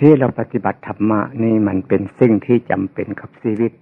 ที่เราปฏิบัติธรรมะนี่มันเป็นสิ่งที่จำเป็นกับชีวิต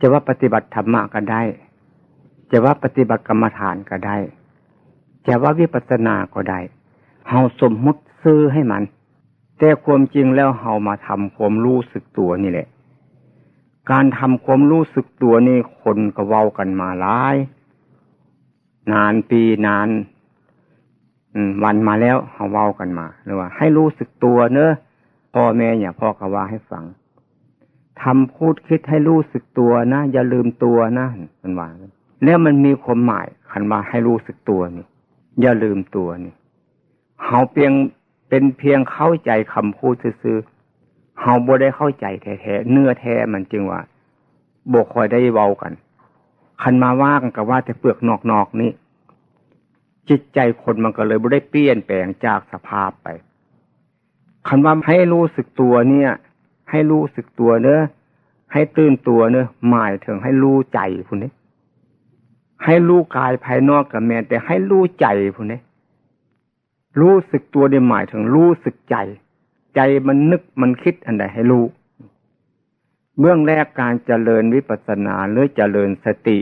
จะว่าปฏิบัติธรรมะก็ได้ จะว่าปฏิบัติกรรมฐานก็ได้ จะว่าวิปัสสนาก็ได้เฮาสมมุติซื้อให้มัน แต่ความจริงแล้วเฮามาทำความรู้สึกตัวนี่แหละ การทำความรู้สึกตัวนี่คนก็เว้ากันมาหลาย นานปีนานวันมาแล้วเขาเว้ากันมาหรือว่า ให้รู้สึกตัวเนอะ พ่อแม่อย่าพ่อกว่าให้ฟังทำพูดคิดให้รู้สึกตัวนะ อย่าลืมตัวนะมันว่าแล้วมันมีความหมายคันว่าให้รู้สึกตัวนี่ อย่าลืมตัวนี่เขาเพียงเป็นเพียงเข้าใจคำพูดซื่อเขาบ่ได้เข้าใจแท้ๆเนื้อแท้มันจึงว่าบกคอยได้เว้ากัน คันมาว่ากันกับว่าแต่เปลือกนอกๆนี่จิตใจคนมันก็เลยบ่ได้เปลี่ยนแปลงจากสภาพไป คันว่าให้รู้สึกตัวเนี่ย ให้รู้สึกตัวเนอะให้ตื่นตัวเนอะหมายถึงให้รู้ใจคุณนี้ให้รู้กายภายนอกกับแม่แต่ให้รู้ใจคุณนี้รู้สึกตัวได้หมายถึงรู้สึกใจ ใจมันนึกมันคิดอันใดให้รู้เบื้องแรกการเจริญวิปัสสนาหรือเจริญสติ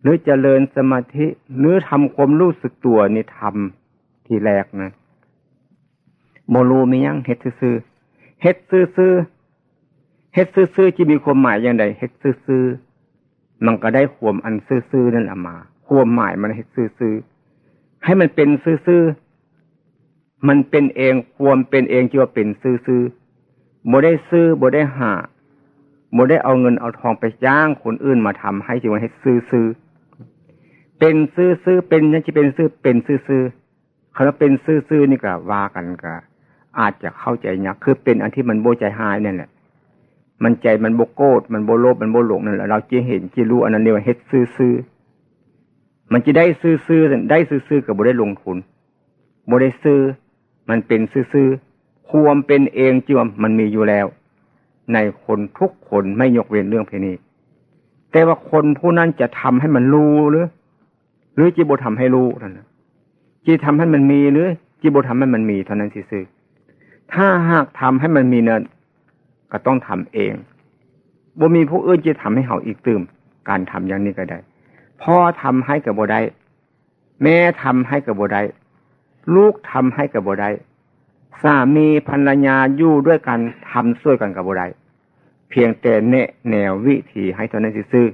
หรือเจริญสมาธิหรือทำความรู้สึกตัวนี่ทำทีแรกนะ โมลูมียังเฮ็ดซื่อเฮ็ดซื่อเฮ็ดซื่อจะมีความหมายอย่างไรเฮ็ดซื่อมันก็ได้ควมอันซื่อนั่นแหละมาควมหมายมันเฮ็ดซื่อให้มันเป็นซื่อมันเป็นเองควมเป็นเองที่ว่าเป็นซื่อๆบ่ได้ซื้อบ่ได้หาบ่ได้เอาเงินเอาทองไปจ้างคนอื่นมาทำให้จีวันให้ซื่อๆเป็นซื่อๆเป็นนั่นจะเป็นซื่อเป็นซื่อๆเขาเป็นซื่อๆนี่ก็ว่ากันก็ อาจจะเข้าใจยากคือเป็นอันที่มันโบใจหายนั่นแหละมันใจมันโบโกดมันโบโลภมันโบหลงนั่นแหละเราจะเห็นจะรู้อันนั้นเรียกว่าเฮ็ดซื่อมันจะได้ซื่อๆได้ซื่อๆกับโบได้ลงทุนโบได้ซื้อ มันเป็นซื่อๆควมเป็นเองจิวมันมีอยู่แล้ว ในคนทุกคนไม่ยกเว้นเรื่องเพนี้ แต่ว่าคนผู้นั้นจะทำให้มันรู้หรือ หรือจิโบทำให้รู้นั่นจีทำให้มันมีหรือจิโบทำให้มันมีเท่านั้นซื่อ ถ้าหากทำให้มันมีเนินก็ต้องทำเองบ่มีผู้อื่นจะทำให้เขาอีกตื่มการทำอย่างนี้ก็ได้พ่อทำให้กับบ่ได้แม่ทำให้กับบ่ได้ลูกทำให้กับบ่ได้สามีภรรยาอยู่ด้วยกันทำช่วยกันกับบ่ได้เพียงแต่เนะแนววิธีให้เท่านั้นซื่อ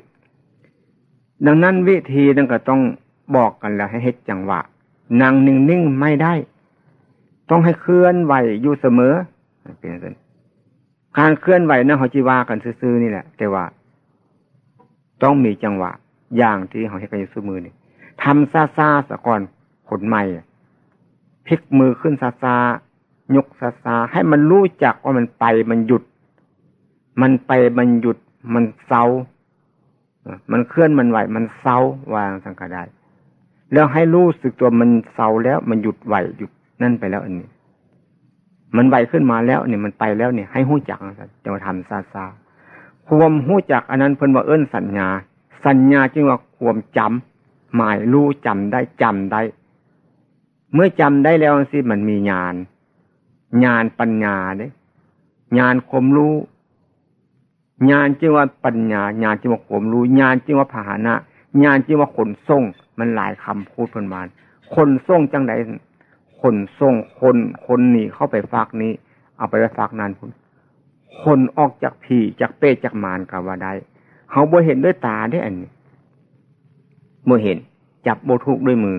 ดังนั้นวิธีนั้นก็ต้องบอกกันแล้วให้เฮ็ดจังหวะนั่งนิ่งๆไม่ได้ ต้องให้เคลื่อนไหวอยู่เสมอเป็นอย่างนั้นการเคลื่อนไหวนะเขาจีว่ากันซื่อๆนี่แหละ แต่ว่า ต้องมีจังหวะ อย่างที่เขาให้กันอยู่ซื่อมือนี่ทำซาซาสะก่อนผลใหม่พลิกมือขึ้นซาซายกซาซาให้มันรู้จักว่ามันไปมันหยุด มันไปมันหยุด มันเศร้ามันเคลื่อนมันไหว มันเศร้าวางสังกัดได้แล้วให้รู้สึกตัวมันเศร้าแล้วมันหยุดไหวหยุด นั่นไปแล้วอันนี้ มันไหวขึ้นมาแล้วเนี่ยมันไปแล้วเนี่ยให้หู้จักจะมาทำซาซาความหู้จักอันนั้นเพิ่นว่าเอิ้นสัญญา สัญญาจึงว่าความจำหมายรู้จำได้จำได้ เมื่อจำได้แล้วสิมันมีญาณญาณปัญญาเนี่ยญาณความรู้ญาณจึงว่าปัญญาญาณจึงว่าความรู้ญาณจึงว่าภาหนะญาณจึงว่าขนส่งมันหลายคำพูดเพิ่นมาคนส่งจังได คนส่งคนคนหนีเข้าไปฝากนี้ เอาไปไปฝากนานคุณคนออกจากผีจากเป้จากมารกับว่าได้เขาบ่เห็นด้วยตาได้อันนี้บ่เห็น จับโบทุกด้วยมือ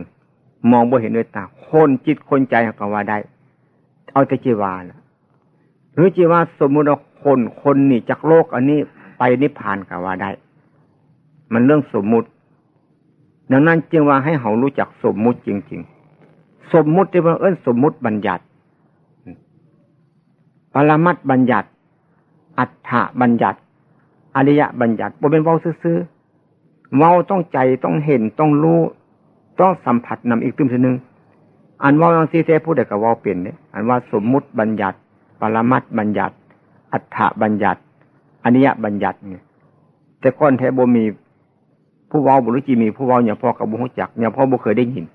มองบ่เห็นด้วยตา คนจิตคนใจกับว่าได้เอาแต่จีวาละหรือจีว่าสมมุติว่าคนคนหนีจากโลกอันนี้ไปนิพพานกับว่าได้ มันเรื่องสมมุติ ดังนั้นจึงว่าให้เขารู้จักสมมุติจริง ๆ สมมุติที่ว่าเอิ้นสมมุติบัญญัติ ปรมัตบัญญัติ อัฏฐบัญญัติ อริยบัญญัติบ่เป็นเว้าซื้อเว้าต้องใจต้องเห็นต้องรู้ต้องสัมผัสนำอีกตึมทีนึง อันว่าต้องซีเทผู้ใดกับว่าเปลี่ยนเนี่ยอันว่าสมมุติบัญญัติ ปรมัตบัญญัติ อัฏฐบัญญัติอนิยบัญญัติเนี่ยแต่ก้อนแท้บ่มีผู้เว้าบุรุษจีมีผู้เว้าเนี่ยพ่อกับบุหุจักเนี่ยพ่อบุเคยได้ยิน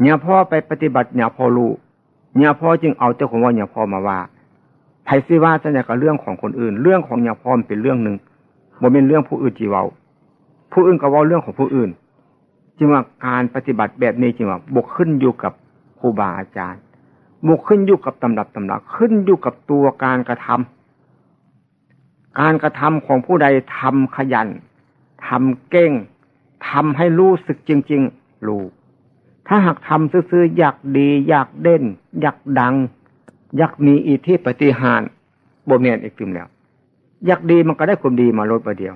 เนี่ยพ่อไปปฏิบัติเนี่ยพ่อรู้เนี่ยพ่อจึงเอาเจ้าของว่าเนี่ยพ่อมาว่าไผซิว่าจะเนี่ยก็เรื่องของคนอื่น เรื่องของเนียาพรเป็นเรื่องหนึ่งบ่เป็นเรื่องผู้อื่นจีเว้าผู้อื่นก็ว้าเรื่องของผู้อื่นจึงว่าการปฏิบัติแบบนี้จึงว่าบกขึ้นอยู่กับครูบาอาจารย์บกขึ้นอยู่กับตำรับตำราขึ้นอยู่กับตัวการกระทำการกระทำของผู้ใดทำขยันทำเก่งทำให้รู้สึกจริง ๆ รู้ ถ้าหากทำซื่อๆอยากดี อยากเด่น อยากดัง อยากมีอิทธิปฏิหารบเมียนอีกฟิมแล้ว อยากดีมันก็ได้ความดีมาลดประเดียว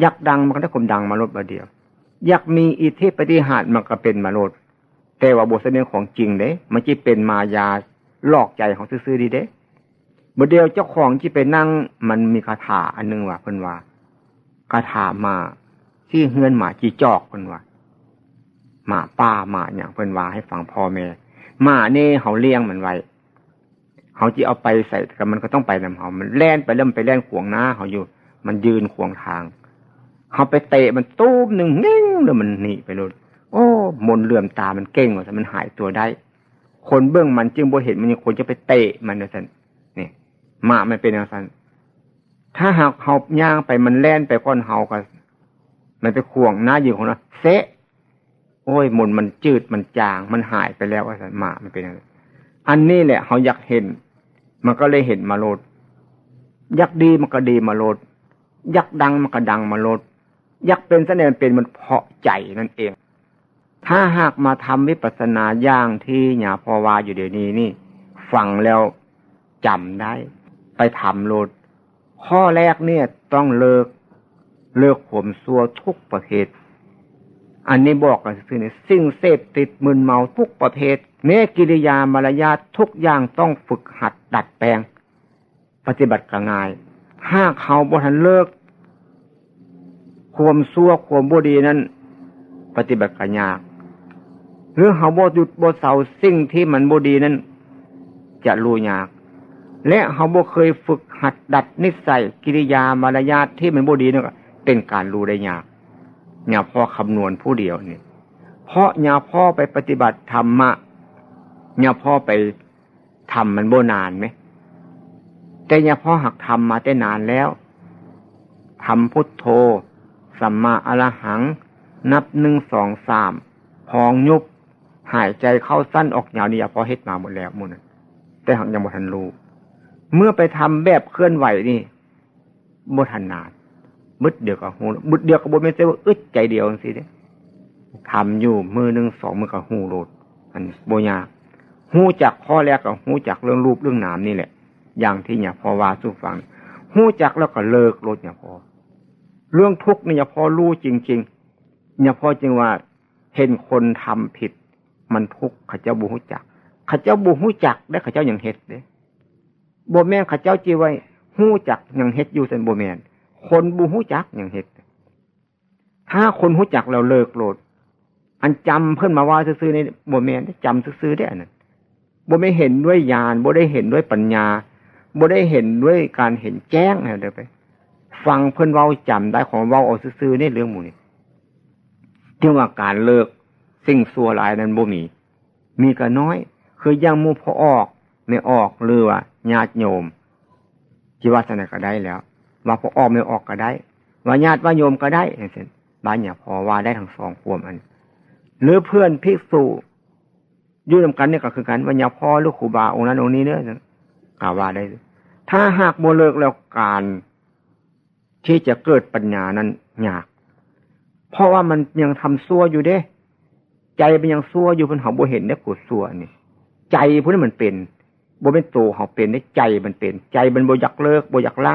อยากดังมันก็ได้ความดังมาลดประเดียว อยากมีอิทธิปฏิหารมันก็เป็นมาลดแต่ว่าบทเสนอของจริงเด้ มันจะเป็นมายาหลอกใจของซื่อๆดีเด้บทเดียวเจ้าของที่ไปนั่งมันมีคาถาอันนึงว่าเพิ่นว่าคาถามาที่เฮือนหมาจีจอกเพิ่นว่า หมาป้าหมาอย่างเพิ่นว่าให้ฟังพ่อแม่หมาเนี่เขาเลี้ยงมันไว้เขาจีเอาไปใส่แต่มันก็ต้องไปนำเขามันแล่นไปเริ่มไปแล่นขวงหน้าเขาอยู่ มันยืนขวงทางเขาไปเตะมันตู้มหนึ่งนิ่งแล้วมันหนีไปเลยโอ้ มนเลื่อมตามันเก่งว่ามันหายตัวได้ คนเบื้องมันจึงบ่เห็นมันยังคนจะไปเตะมันนะสันนี่หมามันเป็นอย่างนั้นถ้าหากเขาย่างไปมันแล่นไปก้อนเฮาก็มันไปข่วงหน้าอยู่ของเราเซะ โอ้ยมนมันจืดมันจาง มันหายไปแล้วว่าสันหมามันเป็นอะไรอันนี้แหละเขาอยากเห็น มันก็เลยเห็นมาโลดอยักดีมันก็ดีมาโลดอยักดังมันก็ดังมาโลดอยักเป็นเสน่ห์เป็นมันเพาะใจนั่นเอง ถ้าหากมาทำวิปัสสนาย่างที่หยาพอวาอยู่เดี๋ยวนี้นี่ฟังแล้วจำได้ ไปทำโลด ข้อแรกเนี่ยต้องเลิกเลิกข่มซัวทุกประเภท อันนี้บอกกันคือในสิ่งเสพติดมึนเมาทุกประเภทแม้กิริยามารยาททุกอย่างต้องฝึกหัดดัดแปลง ปฏิบัติกง่าย ถ้าเขาบทันเลิก ความซัวความบดีนั้น ปฏิบัติกันยากหรือเขาบดหยุดบดเสาสิ่งที่มันบดีนั้น จะรู้ยาก และเขาบ่เคยฝึกหัดดัดนิสัยกิริยามารยาทที่มันบดีนั่นก็เป็นการรู้ได้ยาก อย่าพ่อคำนวณผู้เดียวนี่เพราะอย่าพ่อไปปฏิบัติธรรมะอย่าพ่อไปทำมันโบนานไหมแต่อย่าพ่อหักทำมาแต่นานแล้วทำพุทโธสัมมาอรหัง นับหนึ่งสองสามพองยุบหายใจเข้าสั้นออกยาวนี่พอเฮ็ดมาหมดแล้วมุนแต่หักยังบ่ทันรู้เมื่อไปทำแบบเคลื่อนไหวนี่บ่ทันนาน บึดเดียวกับหูบึดเดียวกับบ่ไม่ใช่ว่าอึดใจเดียวสิเด้ทำอยู่มือหนึ่งสองมือกับหูโลดอันโบยาหูจักข้อแรกกับหูจักเรื่องรูปเรื่องนามนี่แหละ อย่างที่เนี่ยพอวาสู้ฟังหูจักแล้วก็เลิกโลดเนี่ยพอ เรื่องทุกข์เนี่ยพอรู้จริง ๆ เนี่ยพอจึงว่าเห็นคนทำผิด มันทุกข์ข้าเจ้าบูฮุจักข้าเจ้าบูฮุจักได้ข้าเจ้าอย่างเฮ็ดเด้โบแมนข้าเจ้าจีไว้หูจักอย่างเฮ็ดอยู่เซนโบแมน คนบูฮุจักอย่างเฮ็ดถ้าคนหู้จักเราเลิกโลดอันจำเพื่อนมาว่าซื้อในโบแมนจำซื้อได้อันนั้นโบไม่เห็นด้วยญาณโบได้เห็นด้วยปัญญาโบได้เห็นด้วยการเห็นแจ้งนะเดี๋ยวไป ฟังเพื่อนเว้าจำได้ของเว้าเอาซื้อๆนี่เรื่องหมูนี่ที่ว่าการเลิกสิ่งสัวลายนั้นบ่มี มีก็น้อย คือยังมูพอออกไม่ออกหรือว่าญาติโยมจีวัฒนาก็ได้แล้ว ว่าพอออกไม่ออกก็ได้ ว่าญาติว่าโยมก็ได้เห็นบ้านอย่าพอว่าได้ทั้งสองควมอัน หรือเพื่อนภิกษุยุ่งกันเนี่ยก็คือกันว่าอย่าพ่อหรือครูบาองค์นั้นองค์นี้เนี่ยกล่าวว่าได้ ถ้าหากโมเลิกแล้วการที่จะเกิดปัญญานั้นยาก เพราะว่ามันยังทำซัวอยู่เด้ ใจมันยังซัวอยู่เพิ่นเขาบ่เห็นได้กูซัวนี่ ใจพวกนี้มันเป็นบ่เป็นตัวเขาเป็นได้ใจมันเป็น ใจมันบ่อยากเลิกบ่อยากละ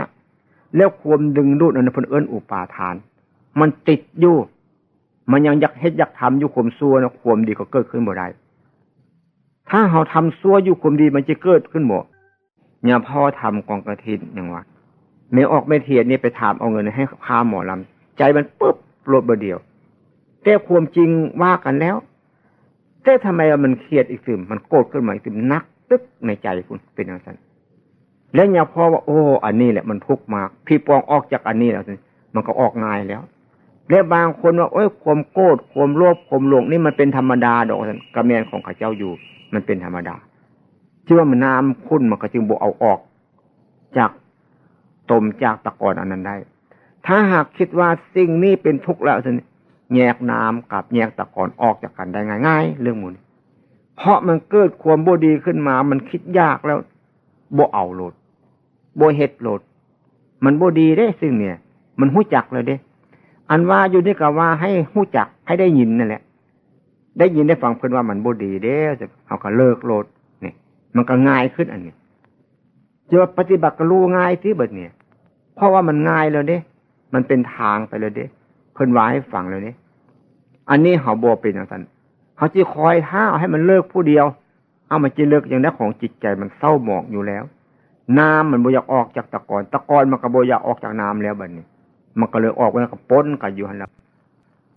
แล้วควมดึงดูดนั้นเพิ่นเอิ้นอุปาทาน มันติดอยู่ มันยังอยากเฮ็ดอยากทำอยู่ข่มซัวนะข่มดีก็เกิดขึ้นบ่ได้ถ้าเขาทำซัวอยู่ข่มดีมันจะเกิดขึ้นหมดเนี่ยพ่อทำกองกระถินอย่างว่าไม่ออกไม่เทียนนี่ไปถามเอาเงินให้ค่าหมอลำใจมันปุ๊บลดบเดียว แต่ความจริงว่ากันแล้ว แต่ทำไมมันเครียดอีกสิมันโกรธขึ้นมาอีกสินักตึ๊กในใจคุณเป็นอย่างนั้น แล้วเนี่ยพอว่า โอ้ อันนี้แหละมันทุกข์มาก พี่ปองออกจากอันนี้แล้วมันก็ออกง่ายแล้วแล้วบางคนว่าโอ้ยความโกรธความโลภความหลงนี่มันเป็นธรรมดาดอกกระเมนของข้าเจ้าอยู่ มันเป็นธรรมดาที่ว่ามันน้ำขุ่นมันก็จึงบเอาออก จากตมจากตะกอนอันนั้นได้ ถ้าหากคิดว่าสิ่งนี้เป็นทุกข์แล้วสิแยกน้ำกับแยกตะกอนออกจากกันได้ง่ายๆเรื่องมูลเพราะมันเกิดความบดีขึ้นมา มันคิดยากแล้วโบเอาโหลด บเห็ดโหลด มันบดีได้สิ่งเนี่ย มันหู้จักเลยเด้ อันว่าอยู่นี่ก็ว่าให้หู้จักให้ได้ยินนั่นแหละ ได้ยินได้ฟังเพื่อนว่ามันบดีเด้จะเขาก็เลิกโหลดเนี่ยมันก็ง่ายขึ้นอันนี้จะว่าปฏิบัติก็รู้ง่ายที่เบิดเนี่ย เพราะว่ามันง่ายเลยเด้ มันเป็นทางไปเลยเด้ เพิ่อนว่าให้ฟังเลยเด้อันนี้เขาบอเป็นอย่างนั้นเขาจะคอยท้าให้มันเลิกผู้เดียว เอามันจะเลิกอย่างนั้นของจิตใจมันเศร้าหมองอยู่แล้ว น้ำมันบ่อยากออกจากตะกอน ตะกอนมันก็บ่อยากออกจากน้ำแล้วบัดนี้ มันก็เลยออกไปแล้วก็ป้นกันอยู่หันแล้ว